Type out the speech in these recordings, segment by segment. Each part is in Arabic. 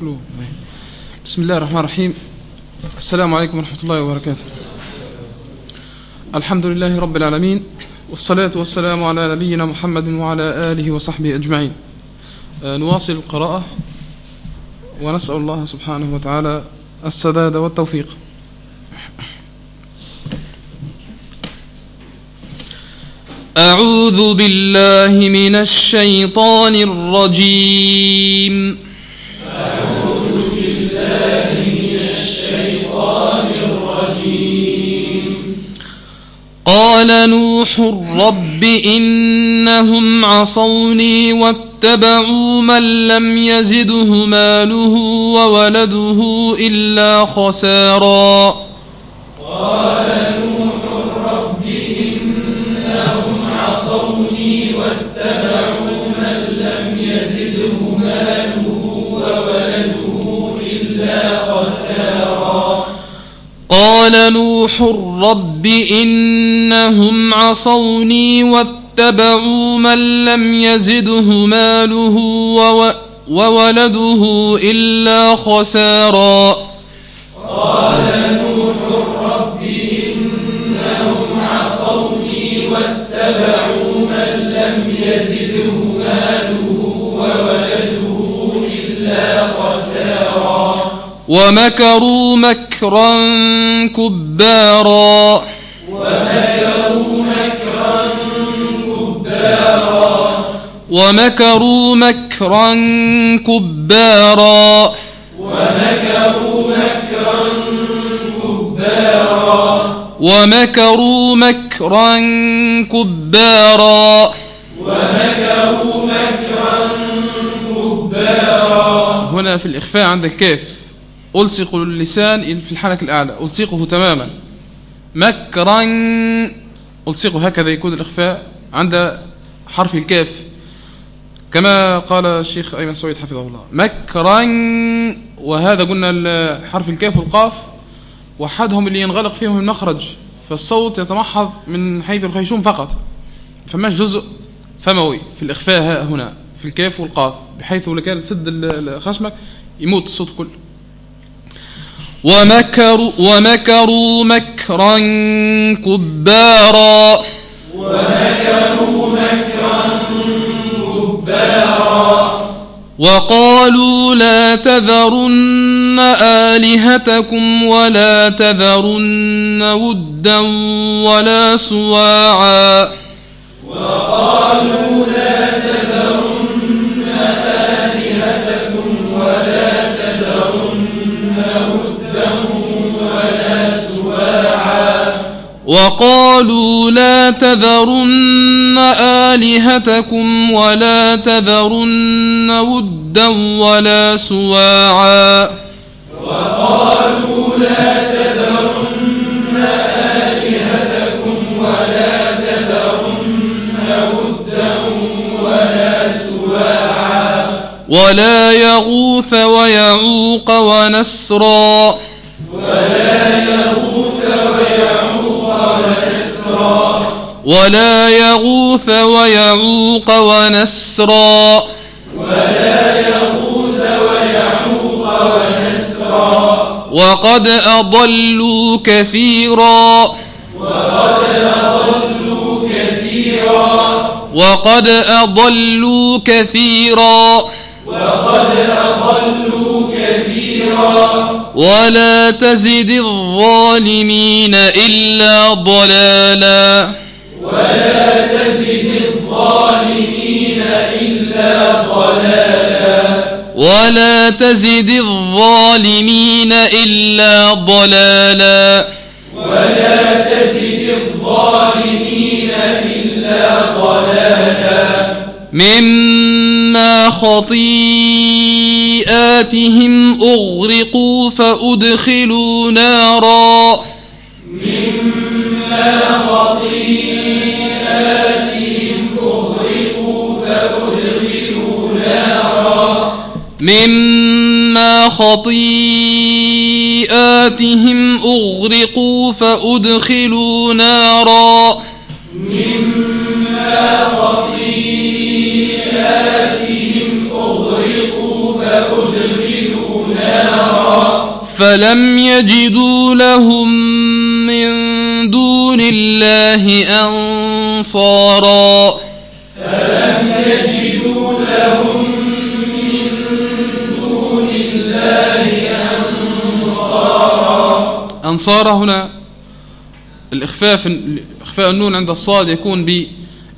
كله بسم الله الرحمن الرحيم. السلام عليكم ورحمة الله وبركاته. الحمد لله رب العالمين والصلاة والسلام على نبينا محمد وعلى آله وصحبه أجمعين. آه، نواصل القراءة ونسأل الله سبحانه وتعالى السداد والتوفيق. أعوذ بالله من الشيطان الرجيم. قال نوح رب إنهم عصوني واتبعوا من لم يزده ماله وولده إلا خسارا. قال قال نوح رب إنهم عصوني واتبعوا من لم يزده ماله وولده إلا خسارا قال نوح رب إنهم عصوني واتبعوا من لم يزده ماله وولده إلا خسارا. ومكروا مكرا مكرا كبارا. ومكروا مكرا كبارا. ومكروا مكرا كبارا. ومكروا مكرا كبارا. ومكروا مكرا كبارا ومكروا مكرا كبارا هنا في الإخفاء عند الكاف ألصق اللسان في الحنك الأعلى. ألصقه تماما. مكرا. ألصقه هكذا يكون الإخفاء عند حرف الكاف. كما قال الشيخ أيمن سويد حفظه الله. مكرا. وهذا قلنا حرف الكاف والقاف. وحدهم اللي ينغلق فيهم المخرج. فالصوت يتمحض من حيث الخيشوم فقط. فماش جزء فموي في الإخفاء هنا. في الكاف والقاف. بحيث لو كانت تسد خشمك يموت الصوت كله. ومكروا, ومكروا مكرا كبارا. ومكروا مكرا كبارا وقالوا لا تذرن آلهتكم ولا تذرن ودا ولا سواعا. وقالوا لا وقالوا لا تذرن آلهتكم ولا تذرن ودا ولا سواعا. وقالوا لا تذرن آلهتكم ولا تذرن ودا ولا سواعا ولا يغوث ويعوق ونسرا. ولا يغوث ويعوق ولا يغوث ويعوق ونسرا. ولا يغوث ويعوق ونسرا وقد أضلوا كثيرا. وقد أضلوا كثيرا. وقد أضلوا كثيرا وقد أضلوا ولا تزد الظالمين إلا ضلالا ولا تزد الظالمين إلا ضلالا. ولا تزد الظالمين إلا ضلالا. ولا تزد الظالمين إلا ضلالا. مما خطيئاتهم أغرقوا فأدخلوا نارا. مما خطيئاتهم أغرقوا فأدخلوا نارا. مما خطيئاتهم أغرقوا فأدخلوا نارا مما خطيئاتهم أغرقوا فأدخلوا فلم يجدوا لهم من دون الله أنصارا. فلم يجدوا لهم من دون الله أنصارا. أنصار هنا الإخفاء إخفاء النون عند الصاد يكون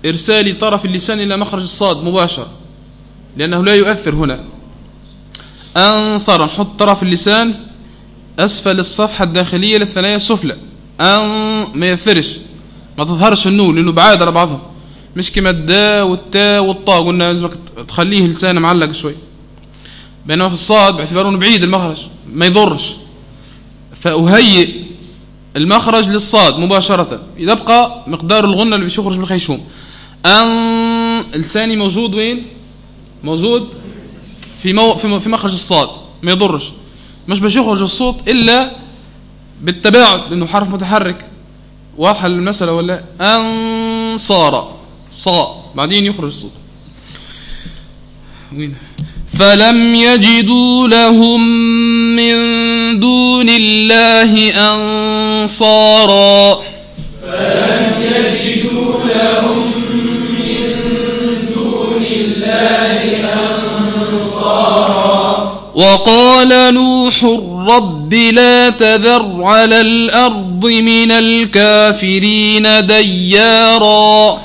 بإرسال طرف اللسان إلى مخرج الصاد مباشرة لأنه لا يؤثر هنا. أنصر نحط طرف اللسان أسفل الصفحة الداخلية للثنايا السفلى. أن ما يثرش ما تظهرش النون لأنه بعاد على بعضهم. مش كما الداء والتاء والطاء قلنا لازمك تخليه لسان معلق شوي. بينما في الصاد باعتباره بعيد المخرج ما يضرش. فأهيئ المخرج للصاد مباشرة. يبقى مقدار الغنة اللي بيخرج من الخيشوم. أن لساني موجود وين؟ موجود في مو في مخرج الصاد ما يضرش. مش باش يخرج الصوت إلا بالتباعد لأنه حرف متحرك. واضحه المسألة ولا؟ أن صار. صا. بعدين يخرج الصوت. وين؟ فلم يجدوا لهم من دون الله أنصارا. وقال نوح رب لا تذر على الأرض من الكافرين ديارا.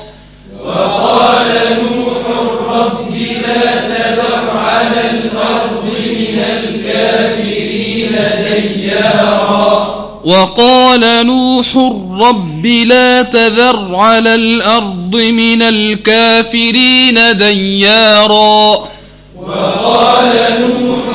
وقال نوح رب لا تذر على الأرض من الكافرين ديارا. وقال نوح رب لا تذر على الأرض من الكافرين ديارا وقال نوح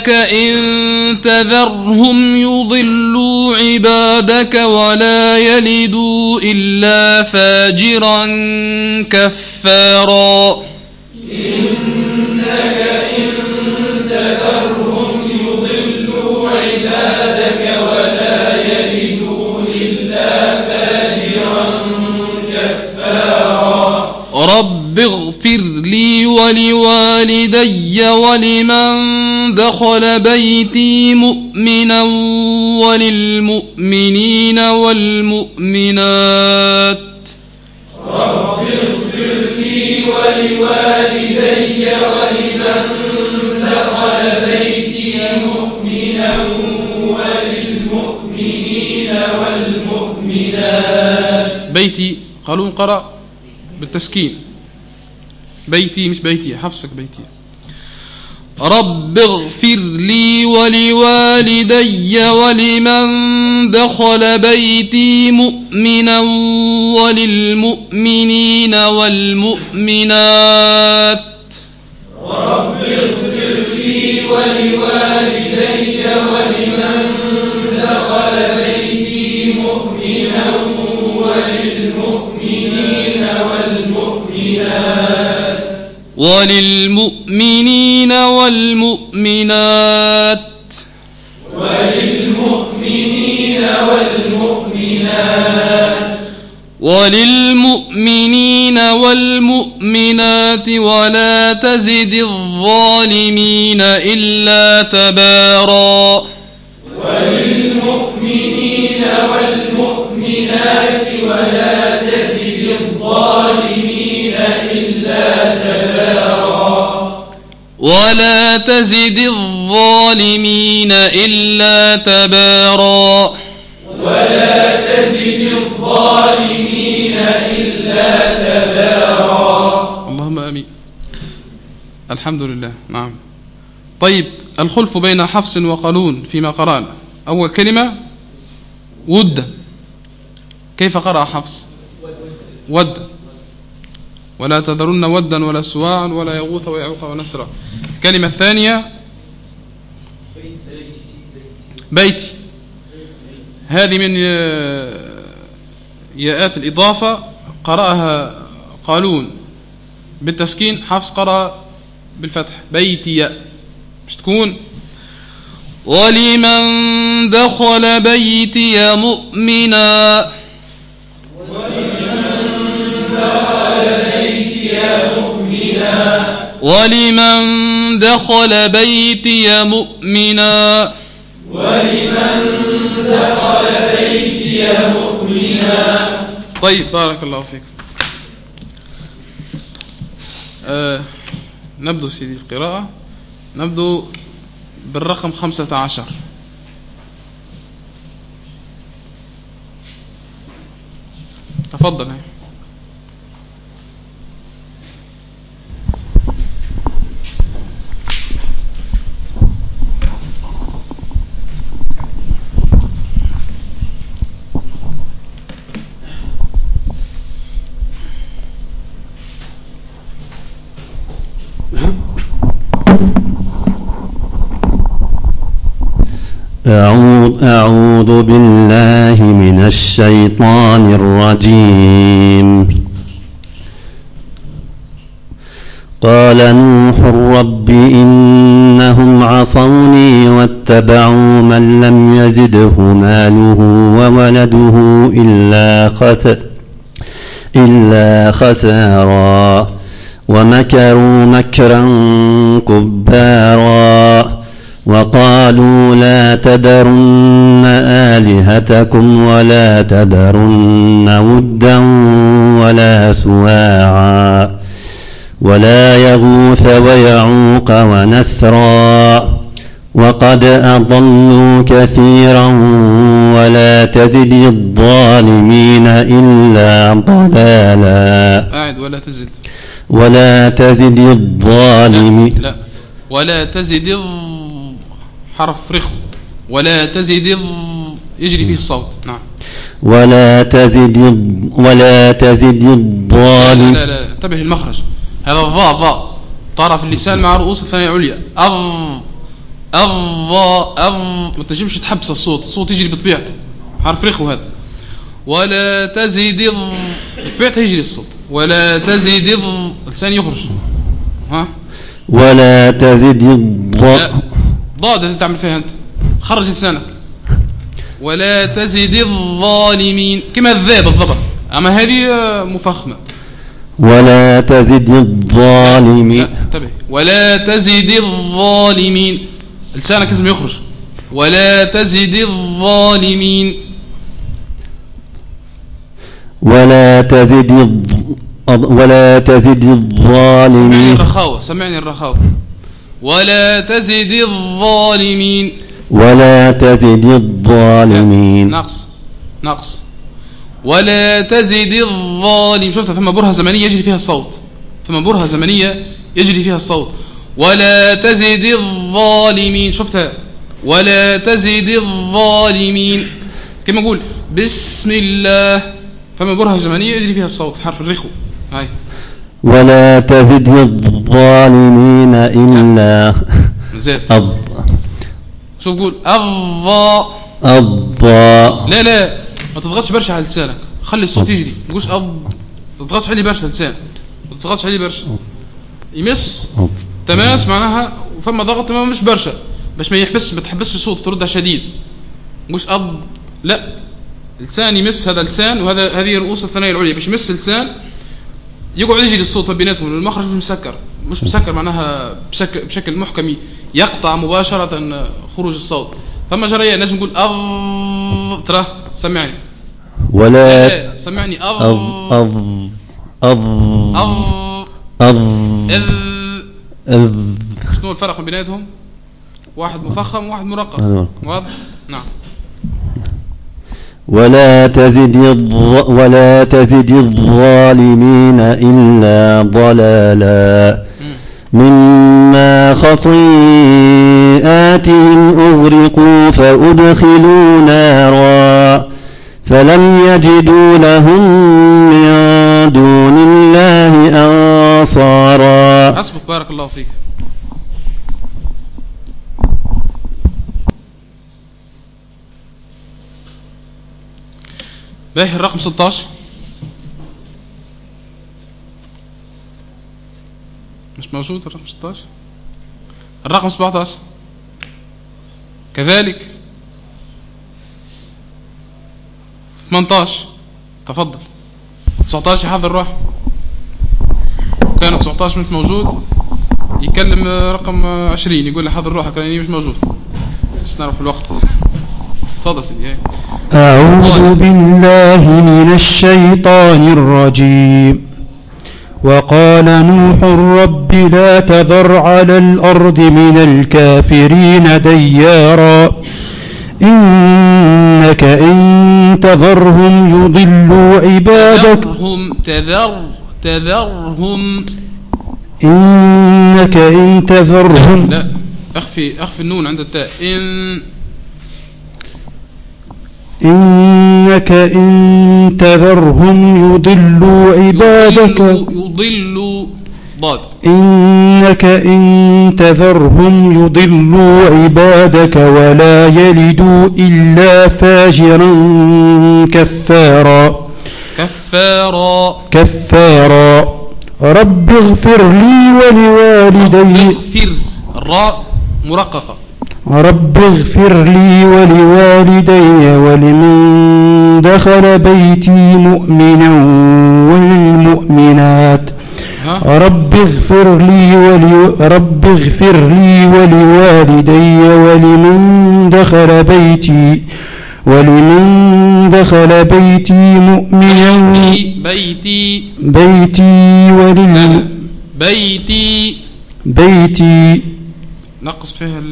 إنك إن تذرهم يضلوا عبادك ولا يلدوا إلا فاجرا كفارا إن تذرهم يضلوا عبادك ولا يلدوا إلا فاجرا كفارا. رب اغفر لي ولوالدي ولمن دخل بيتي مؤمنا وللمؤمنين والمؤمنات رب اغفر لي ولوالدي ولمن دخل بيتي مؤمنا وللمؤمنين والمؤمنات. بيتي قالوا قرأ بالتسكين. بيتي مش بيتي حفصك بيتي. رب اغفر لي ولوالدي ولمن دخل بيتي مؤمنا وللمؤمنين والمؤمنات. رب اغفر لي ولوالدي ولمن دخل بيتي مؤمنا وللمؤمنين والمؤمنات وللمؤمنين والمؤمنات. وللمؤمنين والمؤمنات. وللمؤمنين والمؤمنات ولا تزد الظالمين إلا تبارا. وللمؤمنين والمؤمنات ولا تزد الظالمين إلا تبارا. ولا تزد الظالمين إلا تبارا. ولا تزد الظالمين إلا تبارا اللهم آمين. الحمد لله نعم. طيب الخلف بين حفص وقالون فيما قرأنا. أول كلمة ود. كيف قرأ حفص؟ ود. ولا تذرن ودا ولا سواعا ولا يغوث ويعوق ونسرا. الكلمة الثانية بيتي. هذه من ياءات الإضافة. قرأها قالون بالتسكين. حفص قرأ بالفتح. بيتي مش تكون. ولمن دخل بيتي مؤمنا. ولمن دخل بيتي مؤمنا. ولمن دخل بيتي مؤمنا طيب بارك الله فيك. آه نبدو سيدي القراءة. نبدو بالرقم خمسة عشر. تفضل. أعوذ, أعوذ بالله من الشيطان الرجيم. قال نوح رب إنهم عصوني واتبعوا من لم يزده ماله وولده إلا خسر إلا خسارا ومكروا مكرا كبارا وقالوا لا تذرن آلهتكم ولا تذرن ودا ولا سواعا ولا يغوث ويعوق ونسرا وقد أضلوا كثيرا ولا تزد الظالمين إلا ضلالا. قاعد ولا تزد. ولا تزد الظالمين. لا. ولا تزد الظ- حرف رخو ولا تزد الظ- يجري فيه الصوت. نعم. ولا تزد ولا تزد لا الظالم لا لا انتبه للمخرج. هذا الضاء ضاء طرف اللسان مع رؤوس الثانية العليا. أض الضاء أض ما تجيبش تحبس الصوت. الصوت يجري بطبيعته. حرف رخو هذا. ولا تزد بطبيعته يجري الصوت. ولا تزد اللسان يخرج ها؟ ولا تزد لا. الظ- ضاد اللي تعمل فيها أنت. خرج لسانك. ولا تزد الظالمين. كما الذا بالضبط. أما هذه آه، مفخمة. ولا تزد الظالمين. انتبه. ولا تزد الظالمين. لسانك لازم يخرج. ولا تزد الظالمين. ولا تزد الظ- ولا تزد سمعني الظالمين الرخاوة. سمعني الرخاوة. ولا تزد الظالمين. ولا تزد الظالمين. نقص نقص. ولا تزد الظالم شفت فما برهة زمنية يجري فيها الصوت. فما برهة زمنية يجري فيها الصوت. ولا تزد الظالمين. شفتها ولا تزد الظالمين. كما نقول بسم الله. فما برهة زمنية يجري فيها الصوت. حرف الرخو. هاي. ولا تزد الظالمين إلا الض شوف قول الظا الضاء لا لا. ما تضغطش برشا على لسانك. خلي الصوت يجري. ما تقولش أض. ما تضغطش عليه برشا لسان ما تضغطش عليه برشا. يمس. تماس معناها. وفما ضغط ما مش برشا. باش ما يحبس ما تحبسش الصوت تردها شديد. مش أض. لا. لسان يمس هذا لسان وهذا هذه رؤوس الثنايا العليا. باش يمس لسان يقعد يجري الصوت ما بيناتهم المخرج مش مسكر مش مسكر معناها بشكل بشكل محكم يقطع مباشرة خروج الصوت فما جريان نجم نقول أض ترى سمعني ولا لا، سمعني أض أض أض أض أض إذ أض شنو الفرق بين بيناتهم؟ واحد مفخم وواحد مرقق. واضح؟ نعم ولا تزد. ولا تزد الظالمين إلا ضلالا مما خطيئاتهم أغرقوا فأدخلوا نارا فلم يجدوا لهم من دون الله نصارى حسبك بارك الله فيك باهي الرقم 16 مش موجود الرقم 16 الرقم 17 كذلك. 18 تفضل. 19 يحضر روح كان 19 مش موجود. يكلم رقم 20 يقول له حضر روحك لاني مش موجود. مش نعرف الوقت. تفضل سيدي. أعوذ بالله من الشيطان الرجيم. وقال نوح رب لا تذر على الأرض من الكافرين ديارا. إنك إن تذرهم يضلوا عبادك. تذرهم تذر تذرهم. إنك إن تذرهم. لا أخفي أخفي النون عند التاء. إن إنك إن تذرهم يضلوا عبادك. يضل, يضل ضاد. إنك إن تذرهم يضلوا عبادك ولا يلدوا إلا فاجرا كفارا. كفارا. كفارا. رب اغفر لي ولوالدي. اغفر. الراء مرققة. رب اغفر لي ولوالدي ولمن دخل بيتي مؤمنا والمؤمنات. رب اغفر لي ولي رب اغفر لي ولوالدي ولمن دخل بيتي ولمن دخل بيتي مؤمنا. بيتي بيتي. ولل بيتي. بيتي نقص فيها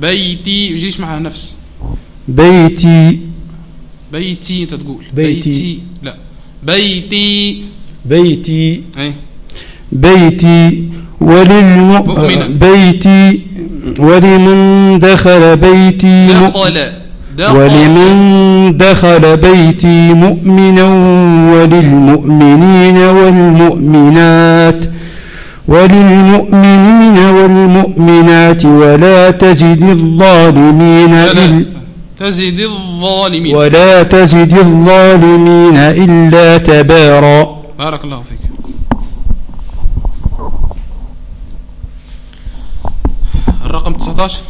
بيتي يجيش معها نفس. بيتي. بيتي انت تقول. بيتي. لا. بيتي. بيتي. اي بيتي. وللم مؤمنا. بيتي. ولمن دخل بيتي دخل دخل. ولمن دخل بيتي مؤمنا وللمؤمنين والمؤمنات. وللمؤمنين والمؤمنات ولا تزد الظالمين لا لا. إلا تزد الظالمين. ولا تزد الظالمين إلا تبارا. بارك الله فيك. الرقم 19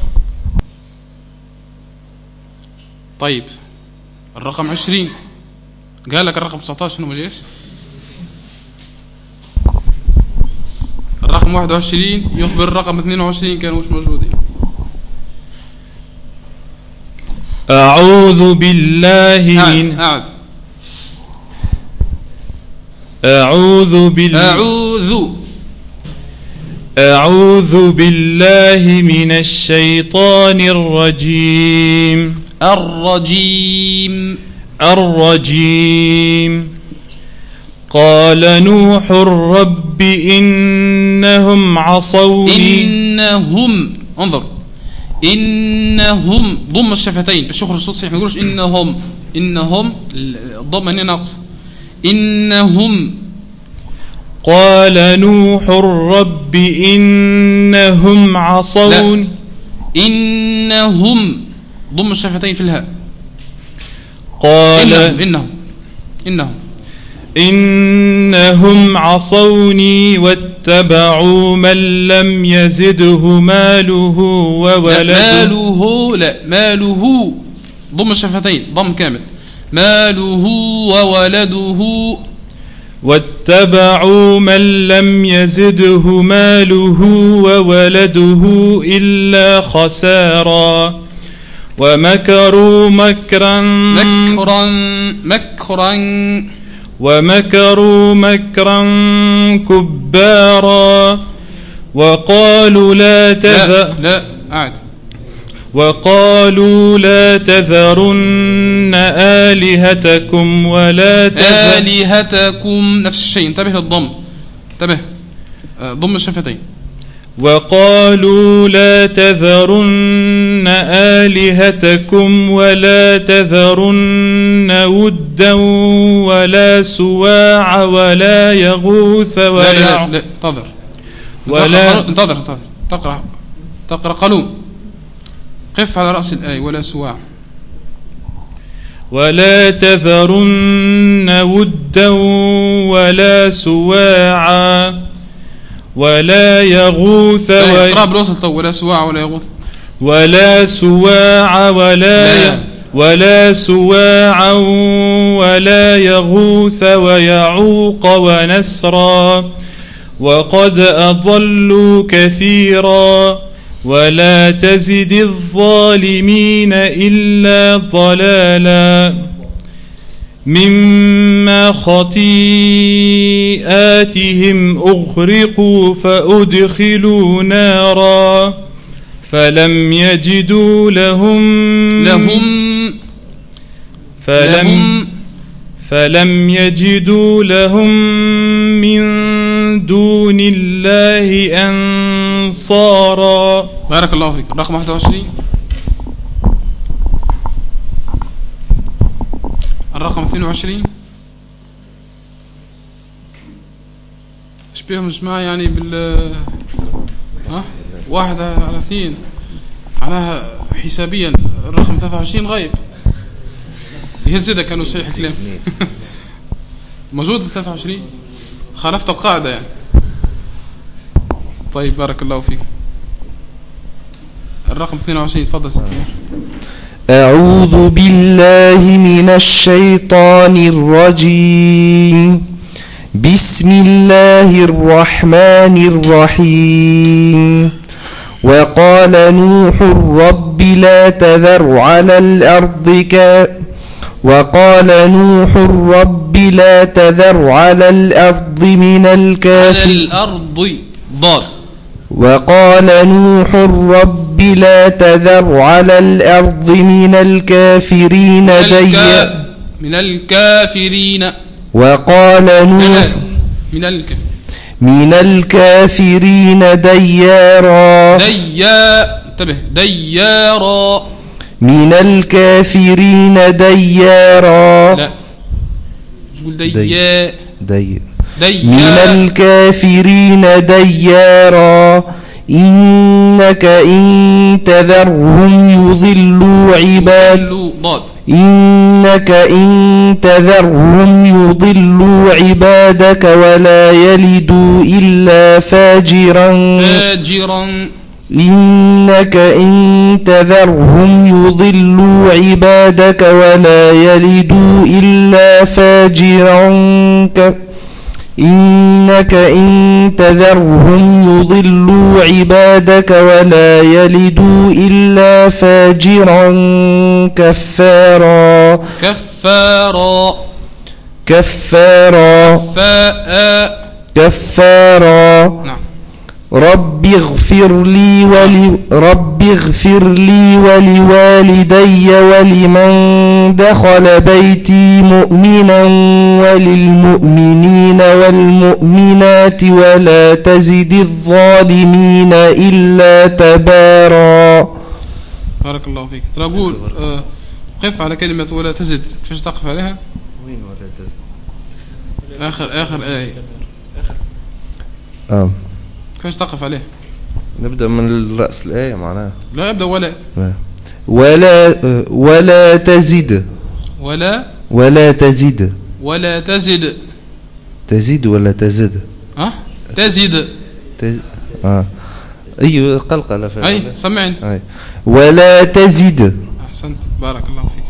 طيب الرقم 20 قال لك الرقم 19 انه ما جاش؟ الرقم 21 يخبر الرقم 22 كانوا مش موجودين. أعوذ بالله من قاعد أعوذ بالله أعوذ. أعوذ بالله من الشيطان الرجيم. الرجيم. الرجيم. قال نوح رب إنهم عصوني. إنهم انظر. إنهم ضم الشفتين. باش يخرج الصوت صحيح ما نقولش إنهم. إنهم الضم هنا ناقص. إنهم. قال نوح رب إنهم عصوني. إنهم ضم الشفتين في الهاء. قال إنهم إنهم إنهم. إنهم عصوني واتبعوا من لم يزده ماله لا وولده ماله لا ماله. ضم الشفتين ضم كامل. ماله وولده. واتبعوا من لم يزده ماله وولده إلا خسارا. ومكروا مكرا. مكرا مكرا. ومكروا مكرا كبارا وقالوا لا لا تذر لا قاعد وقالوا لا تذرن آلهتكم ولا تذر آلهتكم نفس الشيء انتبه للضم. انتبه. آه، ضم الشفتين. وقالوا لا تذرن آلهتكم ولا تذرن ودا ولا سواع ولا يغوث لا لا لا, لا. انتظر. ولا انتظر انتظر تقرأ تقرأ. قلوم قف على رأس الآية ولا سواع. ولا تذرن ودا ولا سواعا ولا يغوث اقرأ و... بالوسط طول ولا سواع ولا يغوث. ولا سواع ولا لا. ولا سواعا ولا يغوث ويعوق ونسرا. وقد أضلوا كثيرا ولا تزد الظالمين إلا ضلالا. مما خطيئاتهم أغرقوا فأدخلوا نارا فلم يجدوا لهم لهم فلم لهم فلم يجدوا لهم من دون الله أنصارا. بارك الله فيك. رقم 21 الرقم 22 إيش بيهم جماعة يعني بال واحد على اثنين. معناها حسابيا. الرقم 23 غايب. يهزدها كانوا صحيح كلام موجود ال 23 خالفت القاعدة يعني. طيب بارك الله فيك. الرقم 22 تفضل نور. أعوذ بالله من الشيطان الرجيم. بسم الله الرحمن الرحيم. وقال نوح رب لا تذر على الأرض ك. وقال نوح رب لا تذر على الأرض من على الكافرين الأرض ضاد وقال نوح رب لا تذر على الأرض من الكافرين ديا من الكافرين. وقال نوح من الكافرين. من الكافرين ديارا ديا انتبه ديارا. من الكافرين ديارا لا. قول ديا. دي من ديا. الكافرين ديارا إنك إن تذرهم يضلوا عباد. إنك إن تذرهم يضلوا عبادك ولا يلدوا إلا فاجرا. فاجرا. إنك إن تذرهم يضلوا عبادك ولا يلدوا إلا فاجرا. إنك إن تذرهم يضلوا عبادك ولا يلدوا إلا فاجرا كفارا. كفارا. كفارا. فاء. كفارا. نعم. رب اغفر لي ول رب اغفر لي ولوالدي ولمن دخل بيتي مؤمنا وللمؤمنين والمؤمنات ولا تزد الظالمين إلا تبارا. بارك الله فيك. ترى أقول آه، قف على كلمة ولا تزد. كيفاش تقف عليها؟ وين ولا تزد؟ آخر آخر آية. آه. كيفاش تقف عليها نبدأ من رأس الآية معناها. لا يبدأ ولا. ولا ولا تزد ولا. ولا تزد ولا تزد تزيد ولا تزد ها؟ تزد تز... آه. أيوة قلقلة في أي سمعني. أي. ولا تزد أحسنت. بارك الله فيك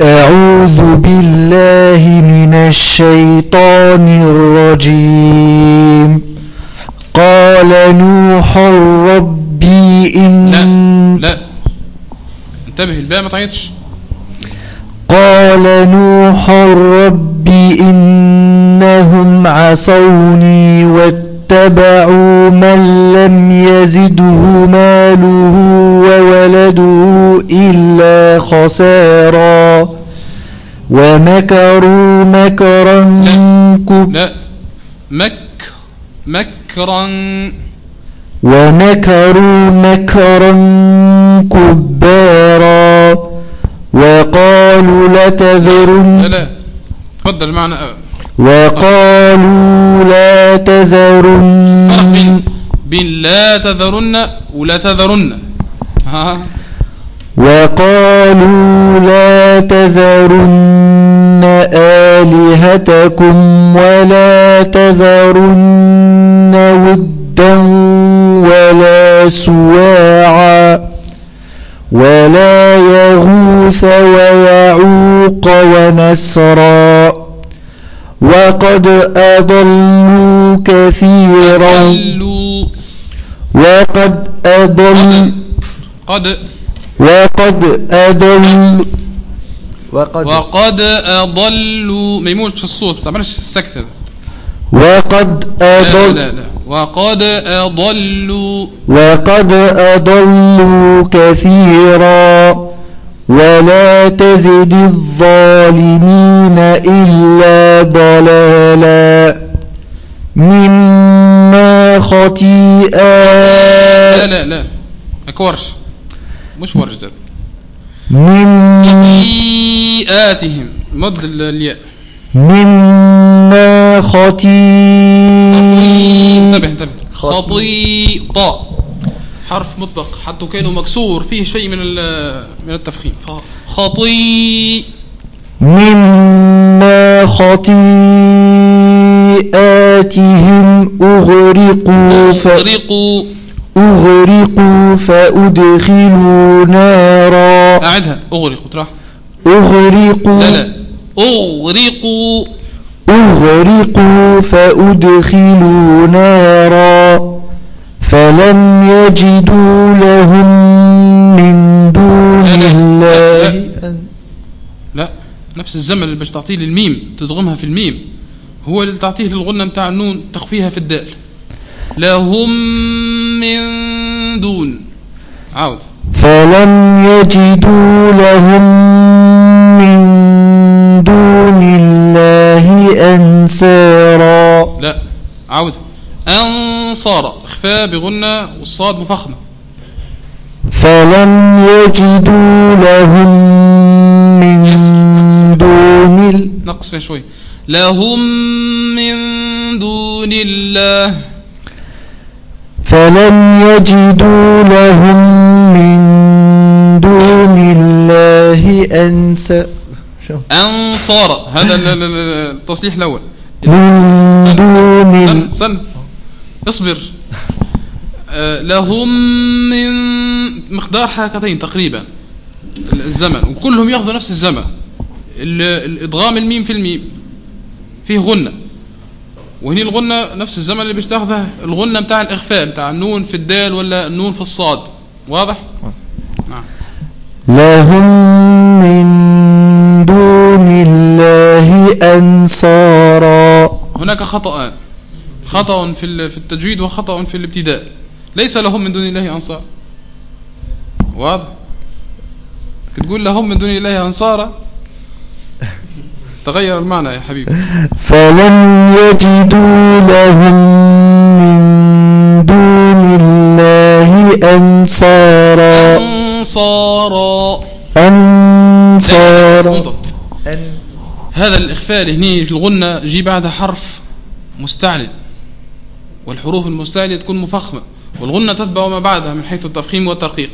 أعوذ بالله من الشيطان الرجيم. قال نوح ربي إن لا لا. انتبه الباء ما تعيطش. قال نوح ربي إنهم عصوني واتبعوا من لم يزده ماله وولده إلا خسارا. ومكروا مكرا كب لا مك مكرا ومكروا مكرا كبارا. وقالوا لتذرن لا لا. تفضل معنا. وقالوا لا فرق بين تذرن بين لا تذرن ولا تذرن. ها؟ وقالوا لا تذرن آلهتكم ولا تذرن ودا ولا سواعا. ولا يغوث ويعوق ونسرا. وقد أضلوا كثيرا وقد أضل قد وقد أضل وقد وقد أضلوا ما يموتش الصوت ما تعملش السكتة. وقد لا لا أضل لا, لا. وقد أضلوا وقد أضلوا كثيرا ولا تزد الظالمين إلا ضلالا مما لا خطيئات لا لا. هيك ورش. مش ورش ده من خطيئاتهم. مد ال- الياء. مما خطيئ. انتبه انتبه. حرف مطبق حتى كانه مكسور فيه شيء من ال- من التفخيم. خطي. مما خطيئاتهم أغرقوا. أغرقوا. أغرقوا فأدخلوا نارا. أعدها. أغرقوا. ترى. أغرقوا لا لا. أغرقوا. أغرقوا فأدخلوا نارا. فلم يجدوا لهم من دون لا، لا، لا، الله أن- لا نفس الزمن اللي باش تعطيه للميم تضغمها في الميم. هو اللي تعطيه للغنة متاع النون تخفيها في الدال. لهم من دون. عاود. فلم يجدوا لهم من دون الله أنصارا. لا عاود. أنصار. إخفاء بغنة والصاد مفخمة. فلم يجدوا لهم من دون ال- نقص فيها شوي. لهم من دون الله. فلم يجدوا لهم من دون الله أنسا أنصار. هذا ال- ال- ال- التصليح الأول. من دون سن سن اصبر. آه، لهم من مقدار حركتين تقريبا الزمن وكلهم يأخذوا نفس الزمن. ال- الادغام الميم في الميم فيه غنة. وهني الغنة نفس الزمن اللي باش تاخذه الغنة بتاع الإخفاء بتاع النون في الدال ولا النون في الصاد. واضح؟ نعم. لهم من دون الله أنصارا. هناك خطأ خطأ في في التجويد وخطأ في الابتداء. ليس لهم من دون الله أنصار. واضح؟ تقول لهم من دون الله أنصارا تغير المعنى يا حبيبي. فلم يجدوا لهم من دون الله أنصارا. أنصارا. أنصارا. هذا الإخفاء هني في الغنة جي بعدها حرف مستعلن. والحروف المستعلنة تكون مفخمة والغنة تتبع ما بعدها من حيث التفخيم والترقيق.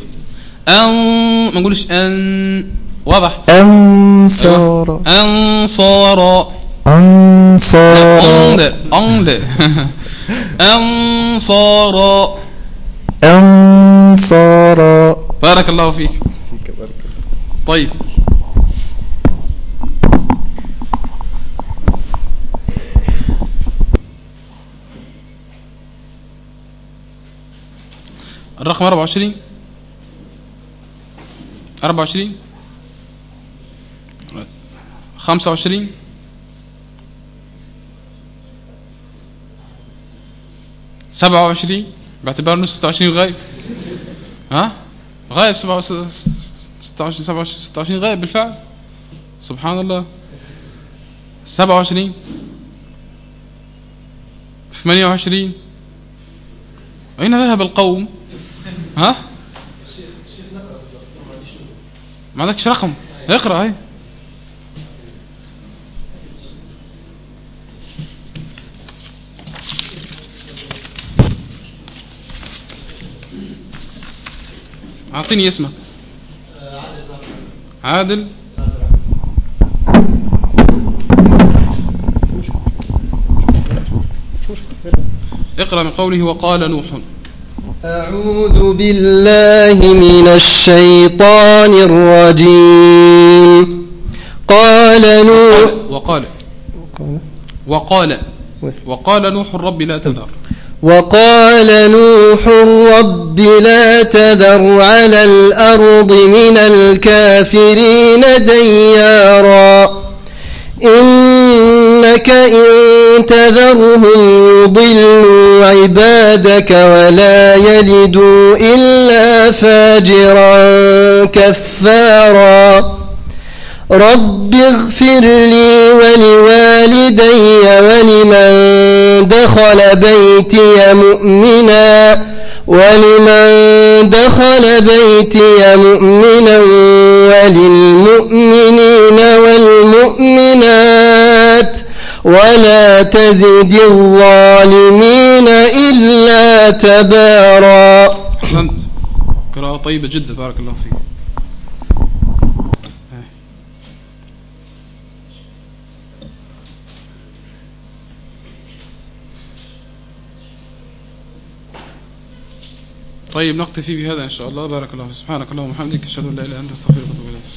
أن ما نقولش أن واضح؟ أنصارا أنصارا أنصارا أنل أنل أنصارا أنصارا بارك الله فيك. طيب. الرقم 24 24 25 27 باعتبار إنه 26 غايب. ها؟ غايب 27 26 27 26 غايب بالفعل. سبحان الله. 27 28 أين ذهب القوم؟ ها؟ ما عندكش رقم. اقرأ هاي أعطيني اسمك. عادل. اقرأ من قوله وقال نوح. أعوذ بالله من الشيطان الرجيم. قال نوح وقال وقال وقال نوح رب لا تذر. وقال نوح رب لا تذر على الأرض من الكافرين ديارا. إنك إن تذرهم عبادك ولا يلدوا إلا فاجرا كفارا. رب اغفر لي ولوالدي ولمن دخل بيتي مؤمنا ولمن دخل بيتي مؤمنا وللمؤمنين والمؤمنات. ولا تزد الظالمين إلا تبارا. أحسنت. قراءة طيبة جدا بارك الله فيك. طيب نقتفي بهذا إن شاء الله. بارك الله فيك. سبحانك اللهم وبحمدك أشهد أن لا إله إلا أنت أستغفرك وأتوب إليك.